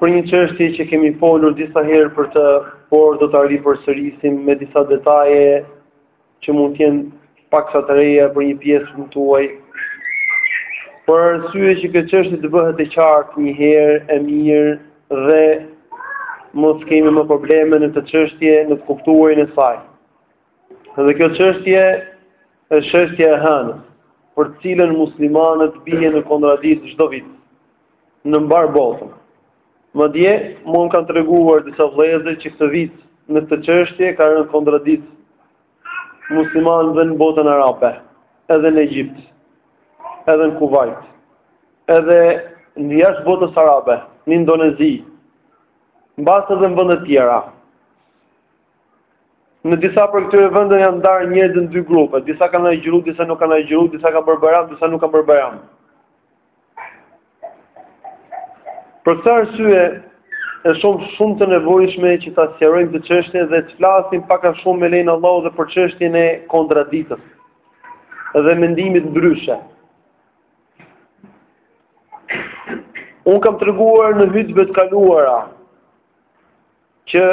Për një çështje që kemi folur disa herë për të, por do ta ripërsërisim me disa detaje që mund të jenë paksa të reja për një pjesë të tuaj. Për arsye që kjo çështje të bëhet e qartë një herë e mirë dhe mos kemi më probleme në këtë çështje në të kuptuarin e saj. Dhe kjo çështje është çështja e hënës, për të cilën muslimanët bien në kontradiktë çdo vit. në mbarë botën. Madje, mua më kanë treguar disa vëllezër që këtë vit në këtë çështje kanë rënë në kontradiktë muslimanët dhe në botën arabe, edhe në Egjipt, edhe në Kuvajt, edhe në jashtë botës arabe, në Indonezi, mbase edhe në vende të tjera. Në disa prej këtyre vendeve janë ndarë njerëzit në dy grupe, disa kanë agjëruar, disa nuk kanë agjëruar, disa kanë bërë bajram, disa nuk kanë bërë bajram. Për këtë arsye e shoh shumë të nevojshme që ta sqarojmë këtë çështje dhe të flasim pak a shumë me lejen e Allahut dhe për çështjen e kontradiktës dhe mendimit ndryshe. Unë kam treguar në hytbet e kaluara që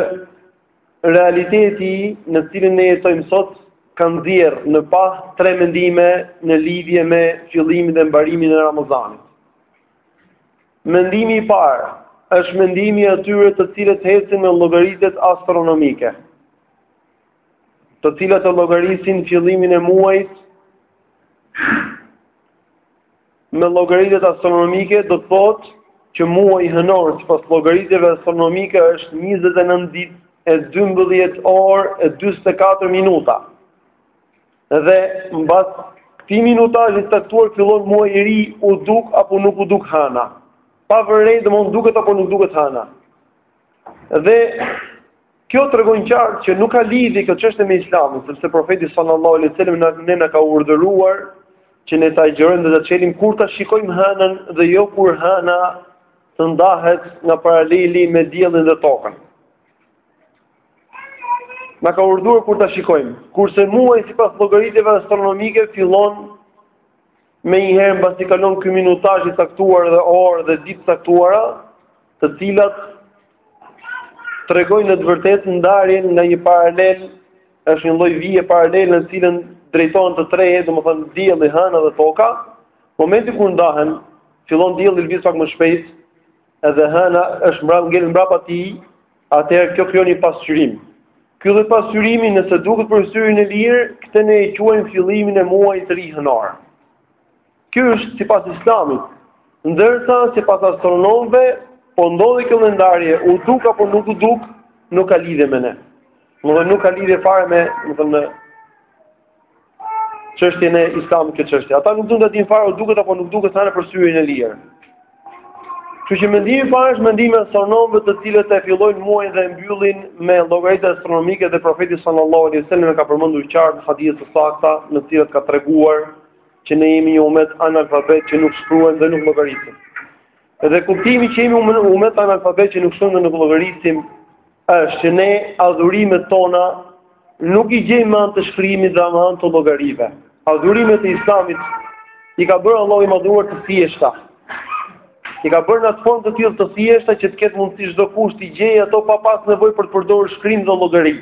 realiteti në të cilin ne jetojmë sot ka nxjerrë në pah tre mendime në lidhje me fillimin dhe mbarimin e Ramazanit. Mendimi i parë është mendimi i atyre të cilët ecin me llogaritë astronomike, të cilët e llogarisin fillimin e muajit Me llogaritë astronomike do të thotë që muaji hënor sipas llogaritjeve astronomike është njëzet e nëntë ditë e dymbëdhjetë orë e dyzet e katër minuta. Dhe mbas këtij minutazhi të caktuar fillon muaji i ri, u duk apo nuk u duk hëna. Pa vënë re, domthonë duket apo nuk duket hëna. Dhe Kjo tregon qartë që nuk ka lidhje kjo çështje me Islamin, sepse Profeti sallallahu alejhi ve selem ne na ka urdhëruar që ne ta agjërojmë dhe ta çelim kur ta shikojmë hënën dhe jo kur hëna të ndahet nga paraleli me diellin dhe tokën. Na ka urdhëruar kur ta shikojmë, kurse muaji sipas llogaritjeve astronomike fillon Menjëherë mbasi kalon ky minutazh i caktuar dhe orë dhe ditë të caktuara, të cilat tregojnë në të vërtetë ndarjen nga një paralel, është një lloj vije paralele në të cilën drejtohen të treja, domethënë dielli, hëna dhe toka. Momenti kur ndahen, fillon dielli lëviz pak më shpejt, edhe hëna është mbra ngel mbrapa tij, atëherë kjo krijon një pasqyrim. Ky lloj pasqyrimi nëse duket për syrin e lirë, këtë ne e quajmë fillimin e muajit të ri hënor. Ky është sipas Islamit, ndërsa sipas astronomëve, po ndodhi kjo ndarje, u duk apo nuk u duk, nuk ka lidhje me ne. Domethënë nuk ka lidhje fare me, domethënë çështje në islam këtë çështje. Ata nuk duan ta dinë fare, duket apo nuk duket tani për syrin e lirë. Kështu që mendimi fare është mendimi i astronomëve të cilët e fillojnë muajin dhe e mbyllin me llogaritë astronomike dhe profeti sallallahu alaihi wasallam e ka përmendur qartë në hadithe të sakta në të cilat ka treguar që ne jemi një umet analfabet që nuk shkruajmë dhe nuk llogarisim. Dhe kuptimi që jemi umet analfabet që nuk shkruajmë dhe nuk llogarisim është që ne adhurimet tona nuk i gjejmë me anë të shkrimit dhe me anë të llogarive. Adhurimet e Islamit i ka bërë Allahu i madhuar të thjeshta. I ka bërë në atë formë të tillë të thjeshta që të ketë mundësi çdo kush t'i gjejë ato pa pas nevojë për të përdorur shkrim dhe llogari.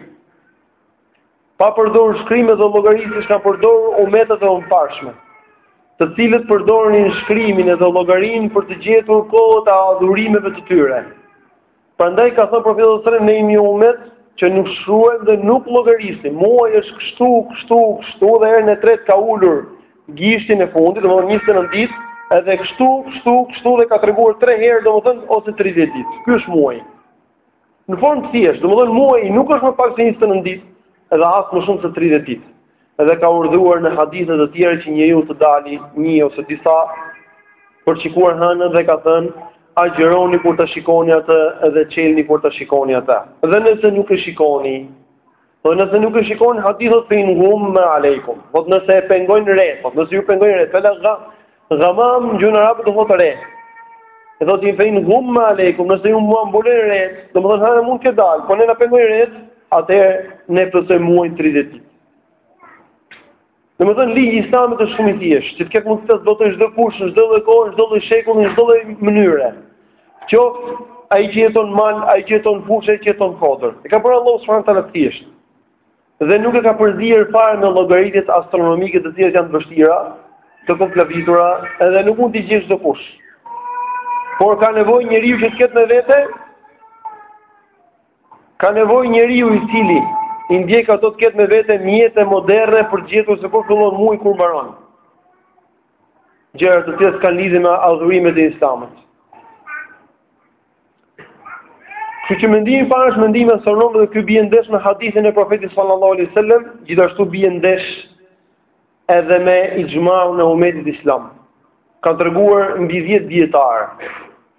Pa përdorur shkrimet dhe llogaritë siç kanë përdorur umetet e mëparshme, të cilët përdornin shkrimin dhe llogarinë për të gjetur kohët e adhurimeve të tyre. Prandaj ka thënë profeti sallallahu alajhi wasallam ne jemi një umet që nuk shkruajmë dhe nuk llogarisim. Muaji është kështu, kështu, kështu dhe herën e tretë ka ulur gishtin e fundit, domethënë 29 ditë, edhe kështu, kështu, kështu dhe ka treguar 3 herë domethënë ose 30 ditë. Ky është muaji. Në formë të thjeshtë, domethënë muaji nuk është më pak se 29 ditë, edhe as më shumë se 30 ditë. Edhe ka urdhëruar në hadithe të tjera që njeriu të dali një ose disa për të shikuar hënën dhe ka thënë agjëroni kur ta shikoni atë edhe çelni kur ta shikoni atë. Dhe nëse nuk e shikoni, dhe nëse nuk e shikoni hadithi thotë fein gumme alejkum, dhe nëse e pengojnë re, dhe nëse ju pengojnë re, dhe nëse ju pengojnë re, Ghamam në gjuhën arabe do thotë re. E thotë fein gumma aleikum, nëse jua mbulojnë re, domethënë hëna mund të dalë, po ne na pengojnë retë, atëherë ne plotësojmë muajin 30 ditë. Domethënë ligji i Islamit është shumë i thjeshtë, që të ketë mundësi ta zbatojë çdo kush, çdo lloj kohë, çdo lloj shekulli, çdo lloj mënyre. Qoftë ai që jeton mal, ai që jeton fushë, ai që jeton kodër. E ka bërë Allahu subhanahu wa taala të thjeshtë. dhe nuk e ka përzier fare me llogaritjet astronomike të cilat janë të vështira, të koklavitura, edhe nuk mund t'i gjejë çdo kush. Por ka nevojë njeriu që të ketë me vete ka nevojë njeriu i cili i ndjek ato të ketë me vete mjete moderne për të gjetur se kur fillon muaji kur mbaron. Gjëra të cilat kanë lidhje me adhurimet e Islamit. Kështu që mendimi i parë është mendimi i astronomëve dhe ky bie ndesh me hadithin e profetit sallallahu alaihi wasallam, gjithashtu bie ndesh edhe me ixhmaun e umetit islam. Kanë treguar mbi 10 dijetarë.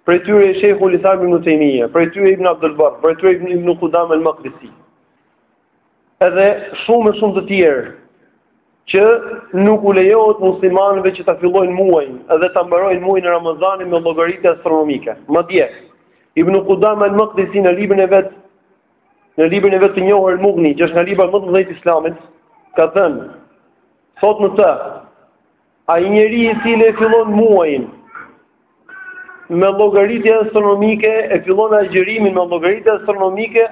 Prej tyre Sheikhul Islam ibn Taymija, prej tyre Ibn Abdul Barr, prej tyre Ibn Qudama al-Maqdisi. Edhe shumë e shumë të tjerë që nuk u lejohet muslimanëve që ta fillojnë muajin dhe ta mbarojnë muajin e Ramazanit me llogaritje astronomike. Madje, Ibn Qudama al-Maqdisi në librin e vet në librin e vet të njohur Mughni, që është nga librat më të mëdhenj të Islamit, ka thënë, thotë në të, Ai njeri i cili e fillon muajin me llogaritje astronomike, e fillon agjërimin me llogaritje astronomike,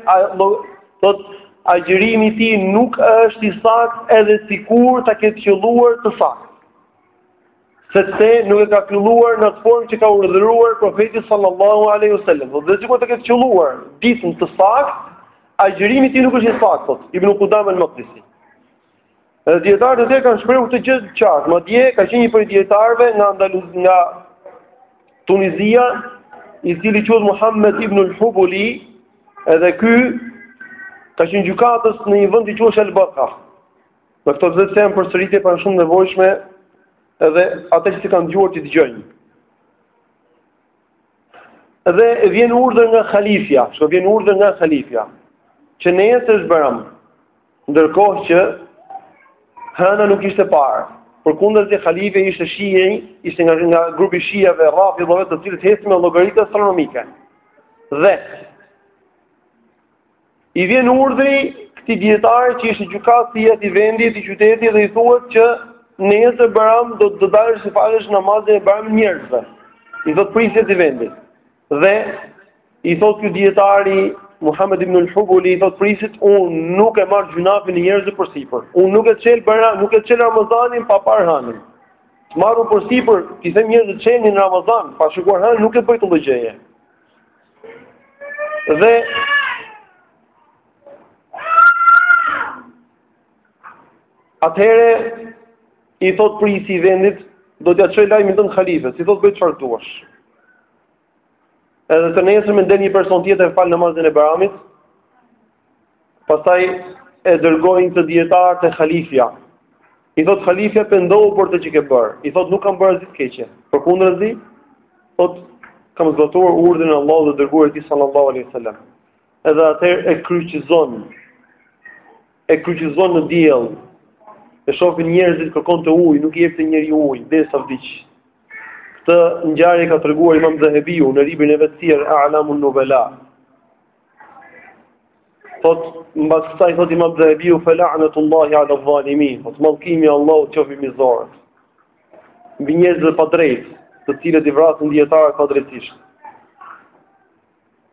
thotë agjërimi i tij nuk është i saktë edhe sikur ta ketë qëlluar të saktë. Sepse nuk e ka filluar në atë formë që ka urdhëruar profeti sallallahu alaihi wasallam. Dhe sikur ta ketë qëlluar ditën të saktë, agjërimi i tij nuk është i saktë, thotë Ibn Qudama al-Maqdisi. Dhe dijetarët e tjerë e kanë shprehur këtë gjë qartë. Madje ka qenë një prej dijetarëve nga Andaluz, nga Tunizia, i cili quhet Muhammed ibn al-Hubuli, edhe ky ka qenë gjykatës në një vend i quajtur Al-Barqa. Këto edhe pse janë përsëritje janë shumë të nevojshme edhe ata që s'i kanë dëgjuar t'i dëgjojnë. Dhe vjen urdhër nga halifja, shko vjen urdhër nga halifja, që nesër është Bajram, ndërkohë që hëna nuk ishte parë, por kundërt, halifja ishte shia, ishte nga, nga grupi shiave, rafidave të cilët ecin me llogaritje astronomike. Dhe, i vjen urdhri këtij dijetari që ishte gjykatësi i atij vendi, i atij qyteti dhe i thuhet që nesër Bajram do të dalësh të falësh namazin e Bajramit njerëzve. I thotë prijësi i atij vendit. Dhe i thotë ky dijetari Muhammed ibn al-Hubuli i thotë prijësit, unë nuk e marr gjynahin e njerëzve përsipër. Unë nuk e çel Bajram, nuk e çel Ramazanin pa parë hënën. Të marr përsipër, t'i them njerëzve çelni Ramazan, pa shikuar hënën nuk e bëj këtë lloj gjëje. Dhe atëhere i thotë prijësi i vendit, do t'ia çoj lajmin tënd halifes, i thotë bëj çfarë të duash. Edhe të nesërmen del një person tjetër e fal namazin e Bajramit, Pastaj e dërgojnë këtë dijetar te halifja. I thot halifja pendohu për atë që ke bërë. I thot nuk kam bërë asgjë të keqe. Përkundrazi, thot kam zbatuar urdhrin e Allahut dhe dërguarit të tij sallallahu alaihi wasallam. Edhe atëherë e kryqëzon. E kryqëzon në diell. E shohin njerëzit kërkonte ujë, nuk i jepte njeri ujë, derisa vdiq. Këtë ngjarje ka treguar Imam Dhehebiu në librin e vet Sijer A'lamun Nubela. Thot, mbas kësaj, thot imam Dhehebiu fe la'netullahi ala dhalimin, thot, mallkimi i Allahut qoftë mbi mizorët, mbi njerëzit e padrejtë, të cilët i vrasin dijetarët padrejtësisht.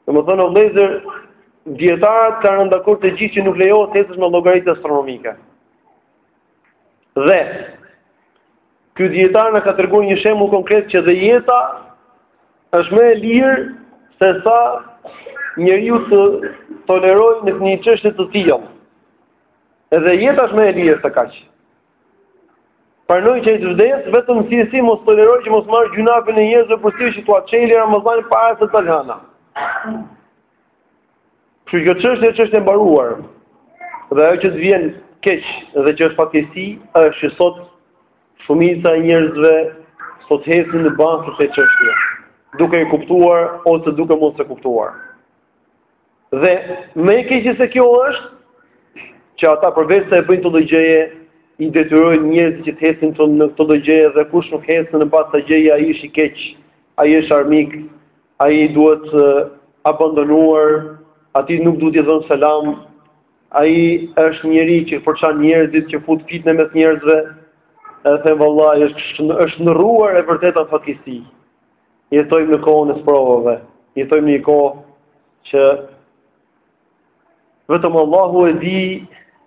Domethënë, o vëllezër, dijetarët kanë rënë dakord të gjithë që nuk lejohet të hecësh me llogaritë astronomike. Dhe, Ky dijetar na ka treguar një shembull konkret që dhe jeta është më e lirë se sa njeriu të tolerojë në një çështje të tillë. Edhe jeta është më e lirë se kaq. Pranoi që të vdesë, vetëm si si mos tolerojë që mos marrë gjynafin e njerëzve përsipër që t'ua çeli Ramazanin para se të lejë hana. Kështu që kjo çështje është çështje e mbaruar. Dhe ajo që të vjen keq dhe që është fatkeqësi është që sot shumica e njerëzve sot hecin në bazë të kësaj çështje, duke e kuptuar ose duke mos e kuptuar. Dhe më e keqja se kjo është që ata përveç se e bëjnë këtë lloj gjëje, i detyrojnë njerëzit që të hecin në këtë lloj gjëje dhe kush nuk hecën në bazë të kësaj gjëje ai është i keq, ai është armik, Ai duhet abandonuar, atij nuk duhet i dhënë selam, ai është njeri që përçan njerëzit, që fut fitne mes njerëzve, e them vallahi është është ndërruar e vërteta në fatkeqësi. Jetojmë në kohën e sprovave, jetojmë në një kohë që vetëm Allahu e di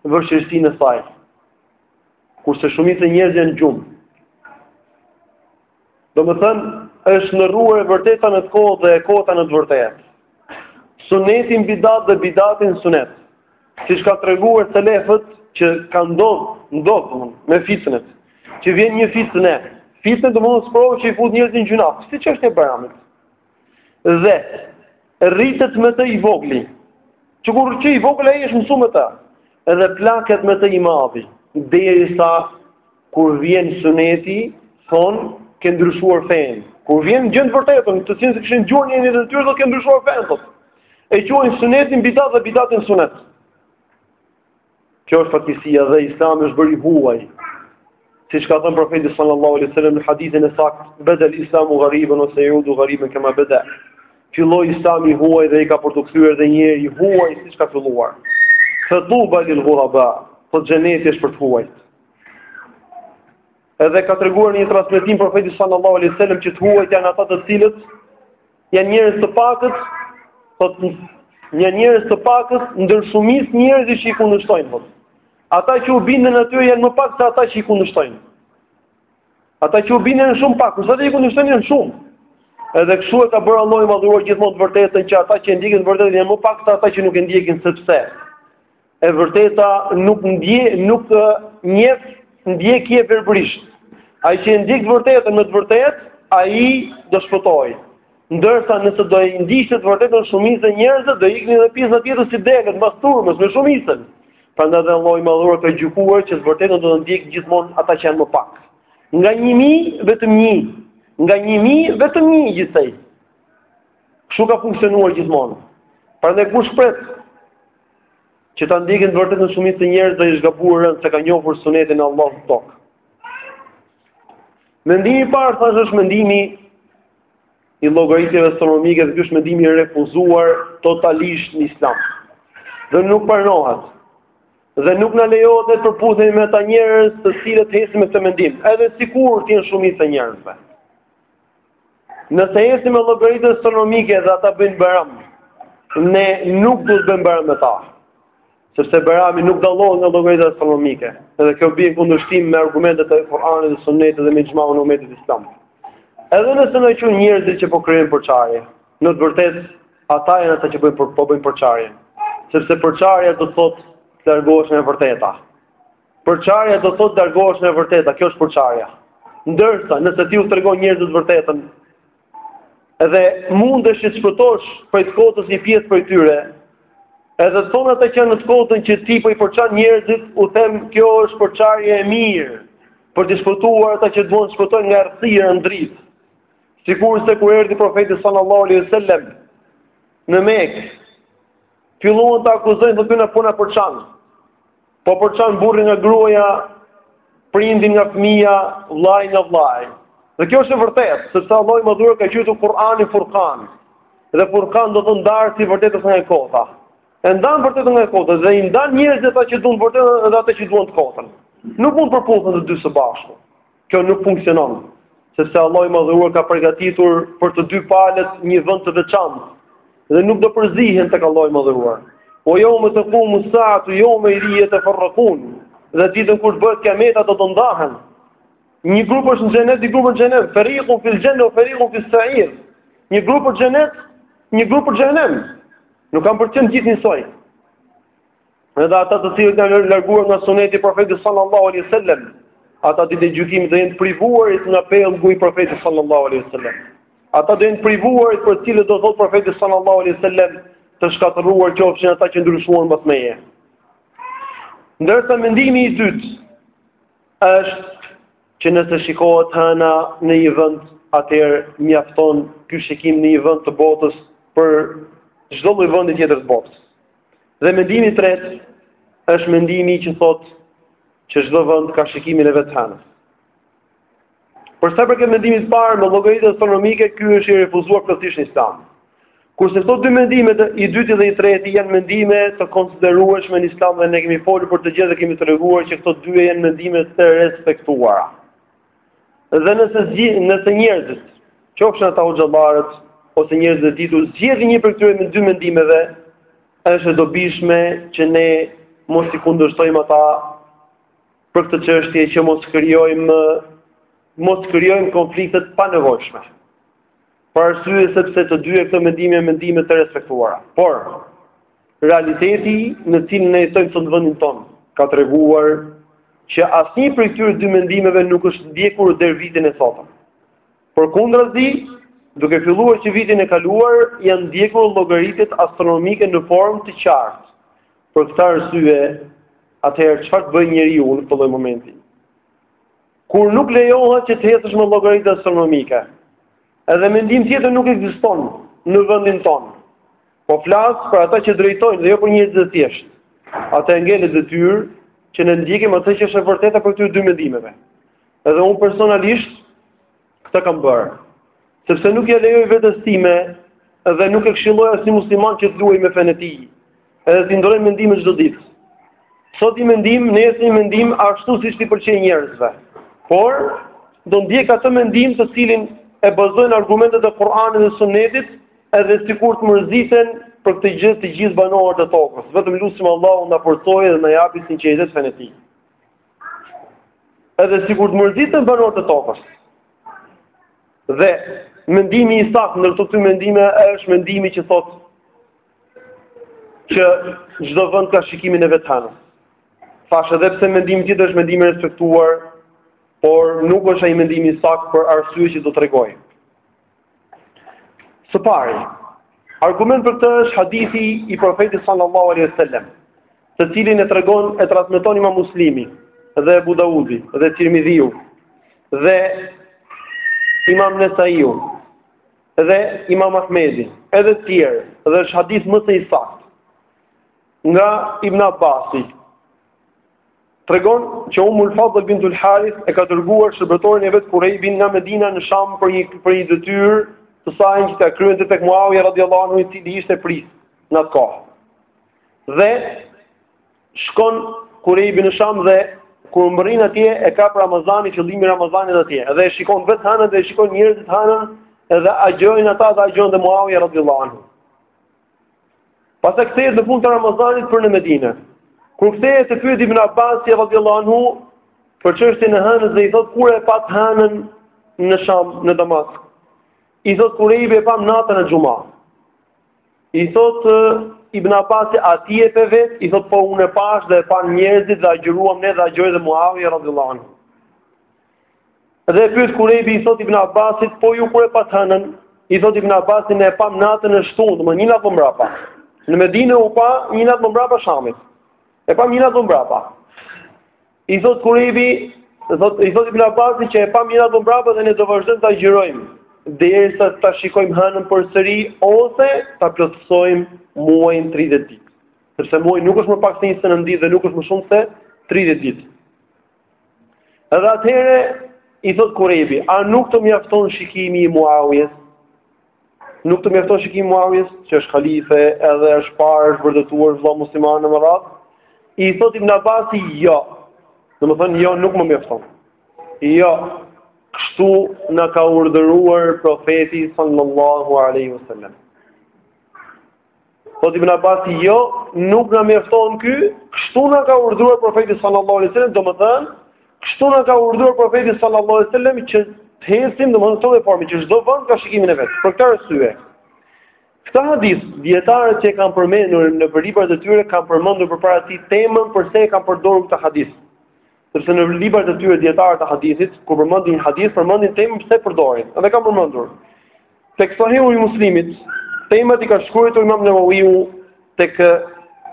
vështirësinë e saj. Kurse shumica e njerëzve janë në gjumë. Domethënë, është ndërruar e vërteta në të kotë dhe e kota në të vërtetë. Suneti në bidat dhe bidati në sunet. Siç kanë treguar selefët që ka ndodhë, ndodhë me fitnet. Që vjen një fitne, fitne domethënë sprovë që i fut njerëzit në gjynaf. Siç është e bajramit. Dhe rritet me të i vogli. Që kur qe i vogël ai është mësuar me të. Edhe plaket me të i madhi, derisa kur vjen suneti, thon ke ndryshuar fenë. Kur vjen gjejnë të vërtetën, të cilën s'e kishin dëgjuar në jetë të tyre, thotë ke ndryshuar fenë. E quajnë sunetin bidat dhe bidatin sunet. Kjo është fatkeqësia dhe Islami është bërë i huaj. Siç ka thënë profeti sallallahu alaihi wasallam në hadithin e saktë, "Bedel Islamu gharibun ue sejeudu gharibun kama bada." Filloi Islami i huaj dhe i ka për t'u kthyer dhe një herë i huaj siç ka filluar. Fatuba lil ghuraba, thotë xheneti është për të huajt. Edhe ka treguar në një transmetim profeti sallallahu alaihi wasallam që të huajt janë ata të cilët Janë njerëz të pakët, thotë janë njerëz të pakët ndër shumicë njerëzish që i kundërshtojnë. Ata që u binden atyre janë më pak se ata që i kundërshtojnë. Ata që u binden janë shumë pak, kurse ata që i kundërshtojnë janë shumë. Edhe kështu e ka bërë Allahu i Madhëruar gjithmonë të vërtetën që ata që e ndjekin të vërtetën janë më pak se ata që nuk e ndjekin sepse E vërteta nuk ndje, nuk njeh ndjekje verbërisht. Ai që e ndjek të vërtetën me të vërtetë, ai do shpëtojë. Ndërsa nëse do e ndiqte të vërtetën shumica e njerëzve do iknin edhe pjesa tjetër si delet mbas turmës me shumicën. Prandaj dhe Allahu i Madhëruar ka gjykuar që të vërtetën do ta ndjekin gjithmonë ata që janë më pak. Nga 1000 vetëm 1, nga 1000 vetëm 1 gjithsej. Kështu ka funksionuar gjithmonë. Prandaj kush pret Që ta ndjekin të vërtetën shumica e njerëzve është gabuar rëndë s'e ka njohur sunetin e Allahut në tokë. Mendimi i parë thashë është mendimi i llogaritjeve astronomike dhe ky është mendimi i refuzuar totalisht në Islam. Dhe nuk pranohet. Dhe nuk na lejohet të përputhemi me ata njerëz të cilët ecin me këtë mendim, edhe sikur të jenë shumica e njerëzve. Nëse ecim me llogaritë astronomike dhe ata bëjnë Bajram, ne nuk duhet të bëjmë Bajram me ta. Sepse Bajrami nuk dallohet nga llogaritë astronomike. Edhe kjo bie në kundërshtim me argumentet e Kur'anit dhe Sunnetit dhe me ixhmaun e umetit islam. Edhe nëse na quajnë njerëzit që po krijojnë përçarje, në të vërtetë ata janë ata që bëjnë po bëjnë përçarjen. Sepse përçarja do të thotë të largohesh nga e vërteta. Përçarja do të thotë largohesh nga e vërteta, kjo është përçarja. Ndërsa nëse ti u tregon njerëzve të vërtetën, dhe mundohesh të shpëtosh prej të kotës një pjesë prej tyre. Edhe të thonë ata që janë në të kotën që ti po i përçan njerëzit, u them kjo është përçarje e mirë për t'i shpëtuar ata që duan të shpëtojnë nga errësira në dritë. Sikurse kur erdhi profeti sallallahu alaihi wasallam në Mekë, filluan ta akuzojnë se ky na po na përçan. Po përçan burrin nga gruaja, prindin nga fëmija, vllain nga vllai. Dhe kjo është e vërtetë, sepse Allahu i Madhëruar e ka quajtur Kur'anin Furqan. Dhe Furqan do të thotë ndarësi i së vërtetës nga e kota. E ndan të vërtetën nga e kota dhe i ndan njerëzit ata që duan të vërtetën dhe ata që duan të kotën. Nuk mund të përputhen të dy së bashku. Kjo nuk funksionon, sepse Allahu i Madhëruar ka përgatitur për të dy palët një vend të veçantë dhe nuk do përzihen tek Allahu i Madhëruar. Ue jeume tekumu sa'atu jeumeidhin jeteferrekun Dhe ditën kur të bëhet kijameti do të ndahen Një grup është në xhenet, një grup për xhehenem Ferikun fil xhenet, ue ferikun fis sa'ir Një grup për xhenet, një grup për xhehenem Nuk kanë për qenë gjithë njësoj Edhe ata të cilët janë larguar nga suneti i profetit sallallahu alaihi wasallam, ata ditën e gjykimit do jenë privuarit nga pellgu i profetit sallallahu alaihi wasallam. Ata do jenë privuarit për cilët do thotë profeti sallallahu alaihi wasallam të shkatërruar qofshin ata që ndryshuan mbas meje. Ndërsa mendimi i dytë është që nëse shikohet hëna në një vend, atëherë mjafton ky shikim në një vend të botës për çdo lloj vendi tjetër të botës. Dhe mendimi i tretë është mendimi që thotë që çdo vend ka shikimin e vet të hënës. Për sa i përket mendimit të parë me llogaritë astronomike, ky është i refuzuar plotësisht në Islam. Kurse këto dy mendime, i dyti dhe i treti janë mendime të konsiderueshme në Islam dhe ne kemi folur për të gjithë dhe kemi treguar që këto dy janë mendime të respektuara. Dhe nëse zgjidh, nëse njerëzit, qofshin ata hoxhallarët ose njerëz të ditur, zgjedhin një prej këtyre dy mendimeve, është e dobishme që ne mos i kundërshtojmë ata për këtë çështje që mos krijojmë mos krijojmë konflikte të panevojshme. Për arsye sepse të dyja këto mendime janë mendime të respektuara. Por, realiteti në cilin ne jetojmë sot në vendin tonë ka treguar që asnjë prej këtyre dy mendimeve nuk është ndjekur deri vitin e sotëm. Përkundrazi, duke filluar që vitin e kaluar janë ndjekur llogaritjet astronomike në formë të qartë. Për këtë arsye, atëherë çfarë të bëjë njeriu në këtë lloj momenti? Kur nuk lejohet që të ecësh me llogaritë astronomike. Edhe mendim tjetër nuk ekziston në vendin tonë. Po flas për ata që drejtojnë dhe jo për njerëzit e thjeshtë. Atëherë ngelet detyrë që ne ndjekim atë që është e vërteta prej këtyre dy mendimeve. Edhe unë personalisht Këtë kam bërë, sepse nuk ja lejoj vetes time dhe nuk e këshilloj asnjë musliman që të luajë me fenë e tij, edhe t'i ndrrojë mendimet çdo ditë. Sot një mendim, nesër një mendim, ashtu siç t'i pëlqejë njerëzve. Por do ndjek atë mendim të cilin e bazoj në argumentet e Kur'anit dhe Sunetit, edhe sikur të mërziten për këtë gjë të gjithë banorët e tokës. Vetëm lusim Allahun na forcojë dhe na japi sinqeritet fenë e tij. Edhe sikur të mërziten banorët e tokës. Dhe mendimi i saktë ndër këto dy mendime është mendimi që thotë që çdo vend ka shikimin e vet hënës. Thashë edhe pse mendimi tjetër është mendim i respektuar, por nuk është ai mendimi i saktë për arsye që do të rregoj. Së pari, argument për këtë është hadithi i profetit sallallahu alaihi wasallam, të cilin e tregon e transmeton Imam Muslimi dhe Abu Daudi dhe Tirmidhiu dhe Imam Nesaiu dhe Imam Ahmedi, edhe të tjerë, dhe është hadith më së i saktë. Nga Ibn Abbasi, Tregon që Umm al-Fadl bint al-Harith e ka dërguar shërbëtorin e vet Kurejbin nga Medina në Sham për një për një detyrë të sajën që ta kryente tek Muawija radhiyallahu anhu i cili ishte princ në atë kohë. Dhe shkon Kurejbi në Sham dhe kur mbërrin atje e kap Ramazani fillimi i Ramazanit atje. Dhe e shikon vetë hanën dhe e shikojnë njerëzit hanën dhe agjojnë ata dhe agjojnë dhe Muawija radhiyallahu anhu. Pastaj kthehet në fund të Ramazanit për në Medinë. Kur kthehet e pyet Ibn Abbasi radhiyallahu anhu për çështjen e hënës dhe i thotë kur e pat hënën në Sham, në Damask. I thotë Kurejbi e pam natën e xhuma. I thotë Ibn Abbasi a ti e pe vet, i thotë po unë e pash dhe e pan njerëzit dhe agjëruam ne dhe agjëroi dhe Muawiya radhiyallahu anhu. Dhe e pyet Kurejbi i thot Ibn Abbasit, po ju kur e pat hënën, i thot Ibn Abbasi ne e pam natën e shtunë, domethënë një natë më mbrapa. Në Medinë u pa një natë më mbrapa Shamit. E pam një natë më mbrapa. I thot Kurejbi, thot i thot Ibn Abbasi që e pam një natë më mbrapa dhe ne do vazhdojmë të agjërojmë derisa ta shikojmë hënën përsëri ose ta plotësojmë muajin 30 ditë. Sepse muaji nuk është më pak se 29 ditë dhe nuk është më shumë se 30 ditë. Edhe atëherë i thot Kurejbi, a nuk të mjafton shikimi i Muawijes? Nuk të mjafton shikimi i Muawijes, që është halife, edhe është parë, është vërtetuar vëlla musliman në radh? I thot Ibn Abbasi, jo. Domethënë jo, nuk më mjafton. Jo. Kështu na ka urdhëruar profeti sallallahu alaihi wasallam. Thot Ibn Abbasi, jo, nuk na mjafton ky, kështu na ka urdhëruar profeti sallallahu alaihi wasallam, domethënë, kështu na ka urdhëruar profeti sallallahu alaihi wasallam që të ecim domethënë në këtë formë që çdo vend ka shikimin e vet. Për këtë arsye, këtë hadith dietarët që e kanë përmendur në librat e tyre kanë përmendur përpara tij temën përse e kanë përdorur këtë hadith. Sepse në librat e tyre dietarët e hadithit, kur përmendin një hadith, përmendin temën përse e përdorin. Edhe kanë përmendur. Tek Sahihu i imam Muslimit, temat i ka shkruajtur Imam Nevawiu tek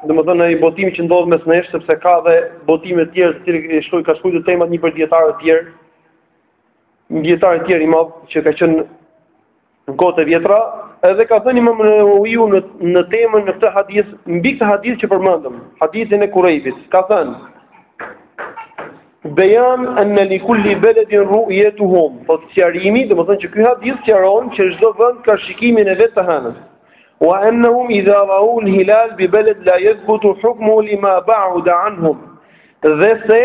domethënë botimi që ndodh mes nesh sepse ka dhe botime të tjera të cilët i shkruaj ka shkruajtur temat një për dietarë të tjerë. Një dietar tjetër i madh që ka qenë në kohët e vjetra, edhe ka thënë Imam Nawawiu në në temën në këtë hadith, mbi këtë hadith që përmendëm, hadithin e Kurajbit, ka thënë Bejan anna li kulli baladin ru'yatuhum, thot sqarimi, domethënë që ky hadith sqaron që çdo vend ka shikimin e vet të hënës. Wa annahum idha ra'u al-hilal bi balad la yathbutu hukmu lima ba'uda anhum. Dhe se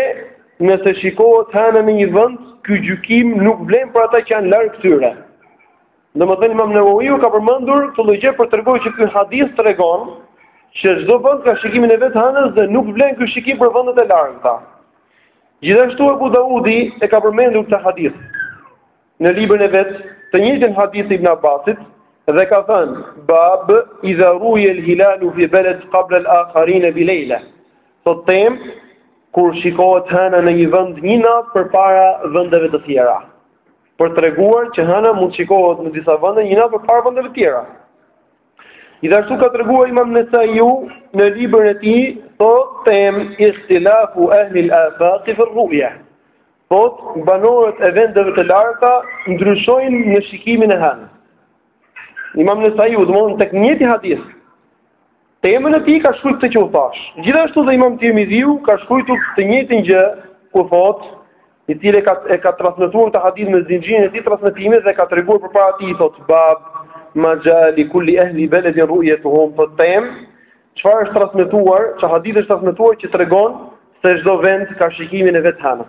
nëse shikohet hëna në një vend, ky gjykim nuk vlen për ata që janë larg tyre. Domethënë Imam Newawiu ka përmendur këtë lloj gjë për të treguar që ky hadith tregon që çdo vend ka shikimin e vet hënës dhe nuk vlen ky shikim për vendet e largëta. Gjithashtu Abu Daudi e ka përmendur këtë hadith në librin e vet, të njëjtin hadith Ibn Abbasit dhe ka thënë: "Bab idha ruya al-hilalu fi balad qabla al-akharin bi layla." Thot temë kur shikohet hëna në një vend një natë përpara vendeve të tjera. për treguar që hëna mund të shikohet në disa vende një natë përpara vendeve të tjera. Gjithashtu ka treguar Imam Nesaiu në librin e tij, thotë temë ikhtilafu ahli al-afaq fi ar-ru'ya. Thot banorët e vendeve të largta ndryshojnë në shikimin e hënës. Imam Nesaiu domthon tek njëti hadith Temën e tij ka shkruajtur këtë që u thash. Gjithashtu dhe Imam Tirmidhiu ka shkruajtur të njëjtën gjë, ku thotë, i cili e ka e ka transmetuar këtë hadith me zinxhirin e tij transmetimit dhe ka treguar përpara tij thotë bab ma ja li kulli ahli baladin ru'yatuhum thot temë çfarë është transmetuar, që hadith është transmetuar që tregon se çdo vend ka shikimin e vet hanës.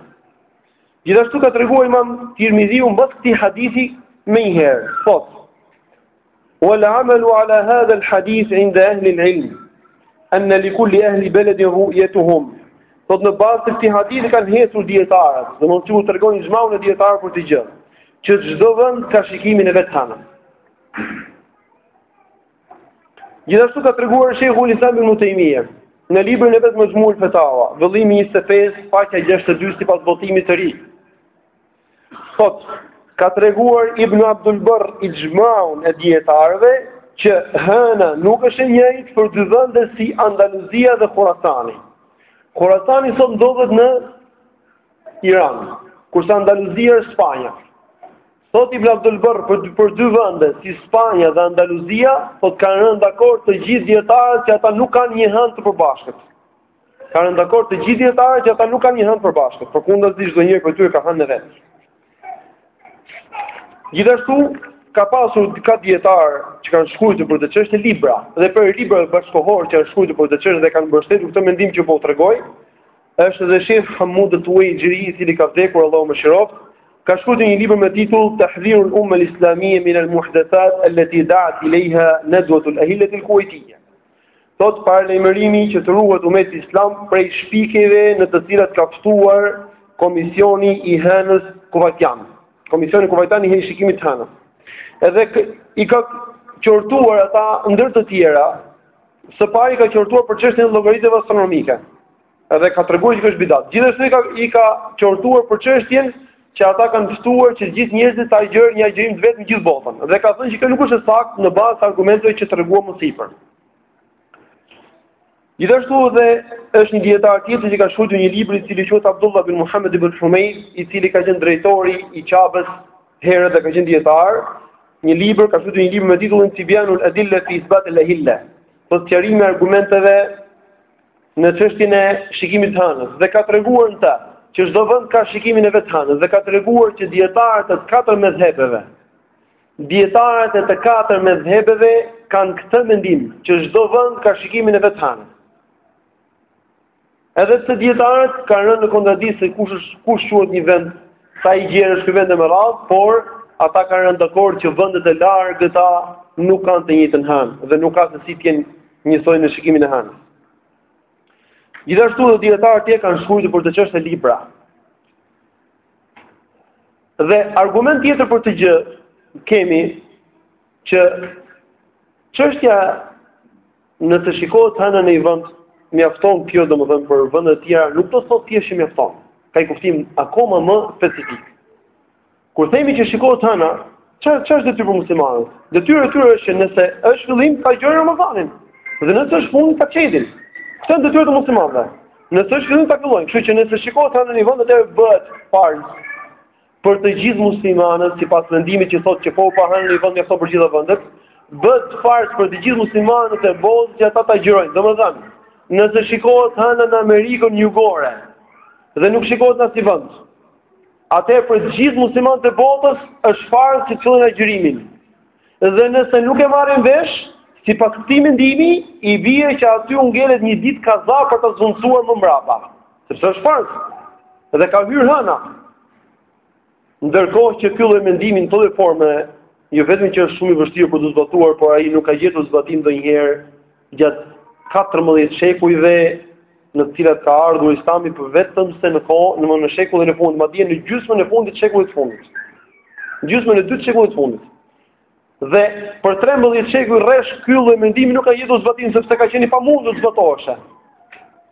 Gjithashtu ka treguar Imam Tirmidhiu mbas këtij hadithi menjëherë, thotë Wal amalu ala hadha al hadith inda ahli al ilm an li kulli ahli balad ru'yatuhum. Thot në bazë të këtij hadithi kanë hecur dietarët, domthonë na tregon ixhmaun e dietarëve për këtë gjë, që çdo vend ka shikimin e vet hanës. Gjithashtu ka treguar Shehu Islam ibn Taymiyyah në librin e vet Majmu'ul Fatawa, vëllimi 25, faqja 62 sipas botimit të ri. Thot, ka treguar Ibn Abdul Barr ixhmaun e dijetarëve që hëna nuk është e njëjtë për dy vende si Andaluzia dhe Khurasani. Khurasani sot ndodhet në Iran, kurse Andaluzia është Spanja. Thot Ibn Abdul Barr për dy, për dy vende si Spanja dhe Andaluzia, thot kanë rënë dakord të gjithë dijetarët që ata nuk kanë një hënë të përbashkët. Kanë rënë dakord të gjithë dietarët që ata nuk kanë një hënë të përbashkët, përkundrazi çdo njëri prej tyre ka hënën e vet. Gjithashtu ka pasur disa dietarë që kanë shkruar për këtë çështje libra dhe prej librave bashkëkohorë që kanë shkruar për këtë çështje dhe kanë mbështetur këtë mendim që po u tregoj. Është edhe shejh Hamud al-Tuwajiri i cili ka vdekur Allahu e mëshiroftë, ka shkruar një libër me titull Tahdhirul Umma al-Islamiyya min al-Muhdathat allati da'at ilayha nadwat al-ahillat al-Kuwaitiyya. thotë paralajmërimi që të ruhet ummeti islam prej shpikjeve në të cilat ka ftuar Komisioni i Hënës Kuvajtian. Komisioni Kuvajtian i Shikimit të Hënës. Edhe i ka qortuar ata ndër të tjera, së pari i ka qortuar për çështjen e llogaritjeve astronomike. Edhe ka treguar që është bidat. Gjithashtu i ka i ka qortuar për çështjen që ata kanë ftuar që gjithë njerëzit ta agjërojnë një agjërim të vetëm gjithë bota. Dhe ka thënë që kjo nuk është e saktë në bazë të argumenteve që treguam më sipër. Gjithashtu edhe është një dietar tjetër që ka shkruar një libër i cili quhet Abdullah bin Muhammed ibn Humayd, i cili ka qenë drejtori i Qabes herët dhe ka qenë dietar, një libër ka shkruar një libër me titullin Tibyanul Adilla fi Isbat al-Ahilla, pra sqarimi i argumenteve në çështjen e shikimit të hënës dhe ka treguar në të që çdo vend ka shikimin e vet hënës dhe ka treguar që dietarët e të katër medhhebeve, dietarët e të katër medhhebeve kanë këtë mendim që çdo vend ka shikimin e vet hënës. Edhe pse dietarët kanë rënë në kontradikta se kush është kush quhet një vend, sa i gjerë është ky vend e me radhë, por ata kanë rënë dakord që vendet e largëta nuk kanë të njëjtën hënë dhe nuk ka se si të jenë njësoj në shikimin e hënës. Gjithashtu dhe dijetarë të tjerë kanë shkrujtur për këtë çështje libra. Dhe argument tjetër për këtë gjë kemi që çështja nëse shikohet hëna në një vend mjafton kjo domethënë për vendet e tjera nuk do të thotë thjesht mjafton. Ka një kuptim akoma më specifik. Kur themi që shikohet hëna, çfarë çfarë është detyrë për muslimanët? Detyra e tyre është që nëse është fillim ta agjërojnë Ramazanin. Dhe nëse është fund ta çelin. Kjo është detyra e muslimanëve. Nëse është fillim ta fillojnë, kështu që nëse shikohet hëna në një vend atëherë bëhet farz për të gjithë muslimanët sipas mendimit që thotë që po u pa hëna në një vend mjafton për gjitha vendet, bëhet farz për të gjithë muslimanët e botës që ata të agjërojnë. Domethënë, nëse shikohet hëna në Amerikën jugore dhe nuk shikohet në asnjë vend, atëherë për të gjithë muslimanët e botës është farz të fillojnë agjërimin. Dhe nëse nuk e marrin vesh, sipas këtij mendimi, i bie që atyre u ngelet një ditë kaza për ta zëvendësuar më mbrapa, sepse është farz. Dhe ka hyrë hëna. Ndërkohë që ky lloj mendimi në këtë lloj forme, jo vetëm që është shumë i vështirë për t'u zbatuar, por ai nuk ka gjetur zbatim ndonjëherë gjatë 14 shekujve në të cilat ka ardhur Islami përvetëm se në kohë, në në shekullin e fundit, madje në gjysmën e fundit të shekullit të fundit. Në gjysmën e dytë të shekullit të fundit. Dhe për 13 shekuj rresht ky lloj mendimi nuk ka gjetur zbatim sepse ka qenë i pamundur të zbatoheshte.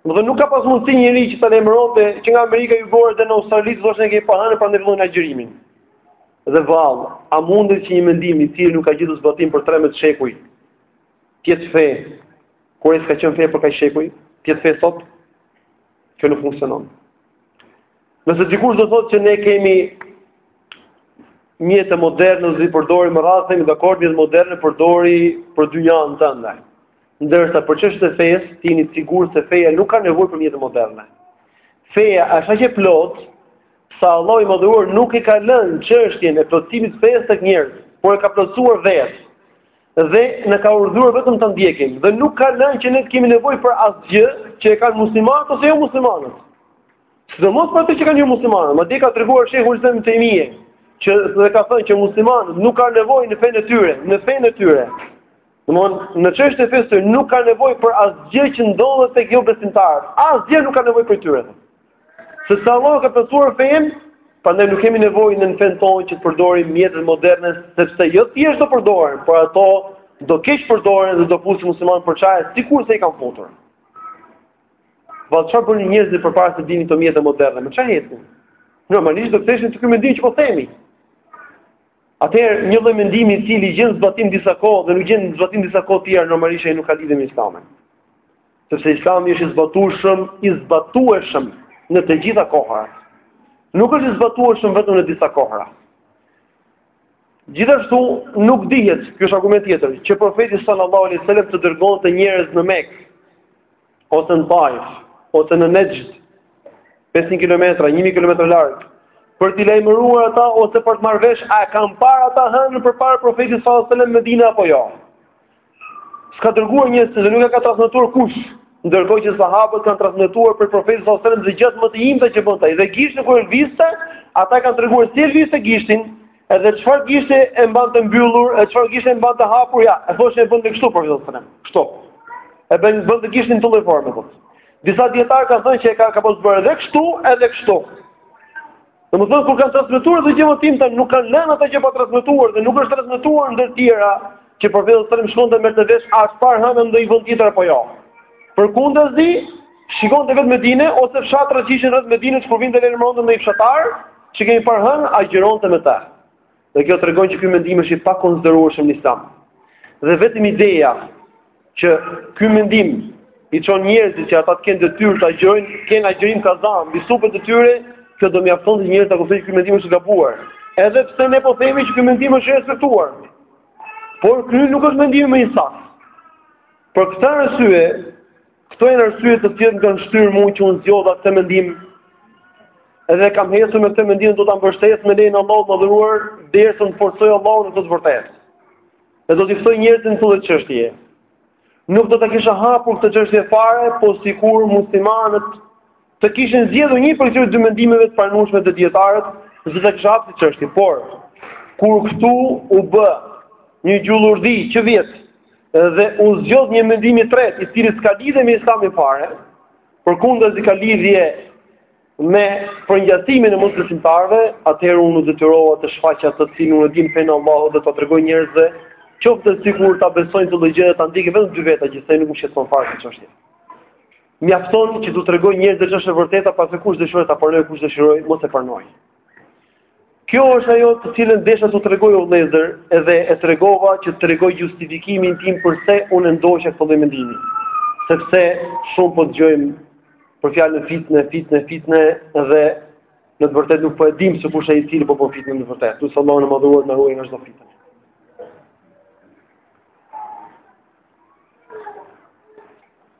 Dhe nuk ka pas mundësi njeri që të lajmëronte që nga Amerika Jugore dhe në Australi të thoshte ke pa hanën pra nda fillon agjërimin. Dhe vallë, a mundet që një mendim i cili nuk ka gjet zbatim për 13 shekuj të jetë fe, kur s'ka qenë fe për kaq shekuj, të jetë fe sot, kjo nuk funksionon. Nëse dikush do thotë që ne kemi mjete moderne, dhe i përdorim me radhë, themi dakord, mjete moderne përdori për dynjanë tënde. Ndërsa për çështje të fesë, të jeni të sigurt se feja nuk ka nevojë për mjete moderne. Feja është e plotë, se Allahu i madhëruar nuk e ka lënë çështjen e plotësimit të fesë tek njerëzit, por e ka plotësuar vetë. dhe na ka urdhëruar vetëm ta ndjekim dhe nuk ka lënë që ne të kemi nevojë për asgjë që e kanë muslimanët ose jo muslimanët. Sidomos për ato që kanë jo muslimanët, madje ka treguar Shejhul Islam Tejmije, që dhe ka thënë që muslimanët nuk kanë nevojë në fenë e tyre, në fenë e tyre. Domthon, në çështjen e fesë nuk kanë nevojë për asgjë që ndodhet tek jo besimtarët. Asgjë nuk kanë nevojë prej tyre. Sepse Allahu ka përsosur fenë, prandaj nuk kemi nevojë në fenë tonë që të përdorim mjetet moderne, sepse jo thjesht do përdoren, por ato do keqpërdoren dhe do fusin muslimanët në përçarje sikurse i kanë futur. Po çfarë bënin njerëzit përpara se të vinin këto mjete moderne? Me çfarë ecnin? Normalisht do të thoshin me kët mendim që po themi. Atëherë një lloj mendimi i cili gjen zbatim disa kohë dhe nuk gjen zbatim disa kohë tjera normalisht ai nuk ka lidhje me Islamin. sepse Islami është i zbatueshëm, i zbatueshëm në të gjitha kohërat. Nuk është i zbatueshëm vetëm në disa kohëra. Gjithashtu nuk dihet, ky është argument tjetër, që profeti sallallahu alaihi wasallam të dërgonte njerëz në Mekë ose në Taif ose në Nejd 500 kilometra, 1000 kilometra larg për t'i lajmëruar ata ose për të marrë vesh a e kanë parë ata hënën përpara profetit sallallahu alaihi wasallam në Medinë apo jo. S'ka dërguar njerëz se nuk e ka transmetuar kush, ndërkohë që sahabët kanë transmetuar për profetin sallallahu alajhi wasallam dhe gjanat më të imta që bënte. Dhe gishtin kur e lëvizte, ata kanë treguar si e lëvizte gishtin, edhe çfarë gishti e mbante mbyllur, edhe çfarë gishti e mbante hapur, ja, e thoshin e bënte kështu profeti sallallahu alajhi wasallam. Kështu. E bën bënte gishtin kët lloj forme po. Disa dijetarë kanë thënë që e ka ka pas bërë edhe kështu, edhe kështu. Domethënë, kur kanë transmetuar dhe gjëra më të imta, nuk kanë lënë ata që pa transmetuar dhe nuk është transmetuar ndër të tjera, që profeti alejhi selam shkonte merrte vesh, a është parë hana në ndonji vend tjetër apo jo. Përkundrazi, shikonte vetë Medinen, ose fshatrat që ishin rreth Medines, që kur vinte e lajmëronte ndonji fshatar, që kemi parë hanën, agjëronte me ta. Dhe kjo tregon që ky mendim është i pakonsiderueshëm në Islam. Dhe vetëm ideja që ky mendim i çon njerëzit që ata të kenë detyrë të agjërojnë, të kenë agjërim kaza mbi supet e tyre, kjo do mjaftonte njerëzit ta kuptojnë që ky mendim është i gabuar. Edhe pse ne po themi që ky mendim është i respektuar. Por ky nuk është mendimi më i saktë. Për këtë arsye, Këto janë arsyet të cilat kanë shtyrë mua që unë zgjodha këtë mendim. Edhe kam ecur me këtë mendim e do ta mbështes me lejen e Allahut të madhëruar derisa më forcon Allahu në këtë të vërtetë. Dhe do t'i ftoj njerëzit në këtë çështje. Nuk do ta kisha hapur këtë çështje fare, po sikur muslimanët të kishin zgjedhur një prej këtyre dy mendimeve të pranueshme te dijetarët, s'do ta kisha hapur çështjen. Por kur këtu u bë një gjullurdi që vjet dhe u zgjodh një mendim i tretë, i cili s'ka lidhje me Islamin fare, përkundrazi ka lidhje me përngjasimin e mosbesimtarëve, atëherë unë u detyrova të shfaq atë të cilin unë e di në fenë e Allahut dhe t'ua tregoj njerëzve, qoftë sikur ta besojnë këtë llogje dhe ta ndjekin vetëm dy veta, gjithsej nuk më shqetëson fare kjo çështje. Mjafton që t'u tregoj njerëzve ç'është e vërteta, pastaj kush dëshiron ta pranojë, kush dëshiron mos e pranojë. Kjo është ajo të cilën desha t'u tregoj o vëllezër, edhe e tregova që të tregoj justifikimin tim përse unë ndoqa këtë mendim. Sepse shumë po dëgjojmë për fjalën fitnë, fitnë, fitnë dhe në të vërtetë nuk po e dimë se kush është ai i cili po bën fitnë në të vërtetë. Lus Allahun e madhëruar të na ruajë nga çdo fitnë.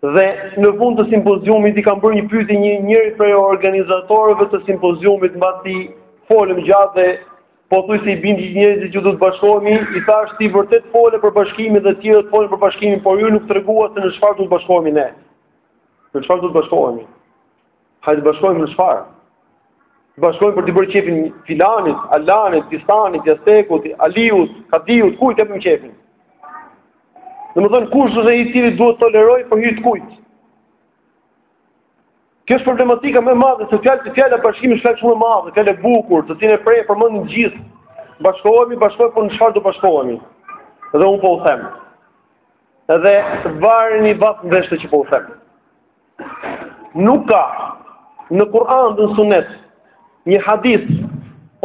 Dhe, në fund të simpoziumit, i kam bërë një pyetje njërit prej organizatorëve të simpoziumit, mbasi folëm gjatë dhe pothuajse i bindi gjithë njerëzit që duhet të bashkohemi, i thashë ti vërtet fole për bashkimin dhe të tjerët folën për bashkimin, por ju nuk treguat se në çfarë duhet të bashkohemi ne. Në çfarë duhet të bashkohemi? Hajde të bashkohemi në çfarë? Të bashkohemi për t'i bërë qefin Filanit, Alanit, Fistanit, Jastekut, Aliut, Kadiut, kujt t'i bëjmë qefin? Domethënë, kush është ai i cili duhet të tolerojë për hir të kujt? Kjo është problematika më e madhe, se fjala, fjala bashkim është fjalë shumë e madhe, fjalë e bukur, të cilën po e përmendin gjithë, bashkohemi, bashkohemi, por në çfarë do bashkohemi. Dhe unë po u them. Dhe vareni vath në vesh këtë që po u them. Nuk ka në Kur'an dhe në Sunet një hadith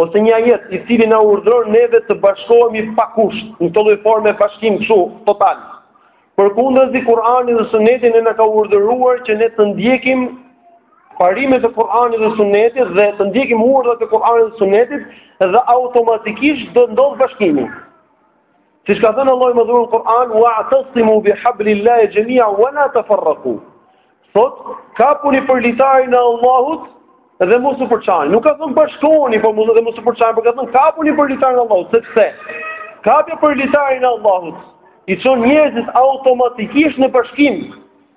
ose një ajet i cili na urdhëron neve të bashkohemi pa kusht në çdo lloj forme bashkim kështu total. Përkundrazi Kur'ani dhe Suneti ne na ka urdhëruar që ne të ndjekim parimet e Kur'anit dhe Sunetit dhe të ndjekim urdhrat e Kur'anit dhe Sunetit dhe automatikisht do ndodh bashkimi. Siç ka thënë Allahu i Madhëruar në Kur'an, "Wa'tasimu bihablillahi jami'an wa la tafarraqu." Thot kapuni për litarin e Allahut dhe mos u përçani. Nuk ka thënë bashkohuni, po mos dhe mos u përçani, por ka thënë kapuni për litarin e Allahut, sepse kapja për litarin e Allahut i çon njerëzit automatikisht në bashkim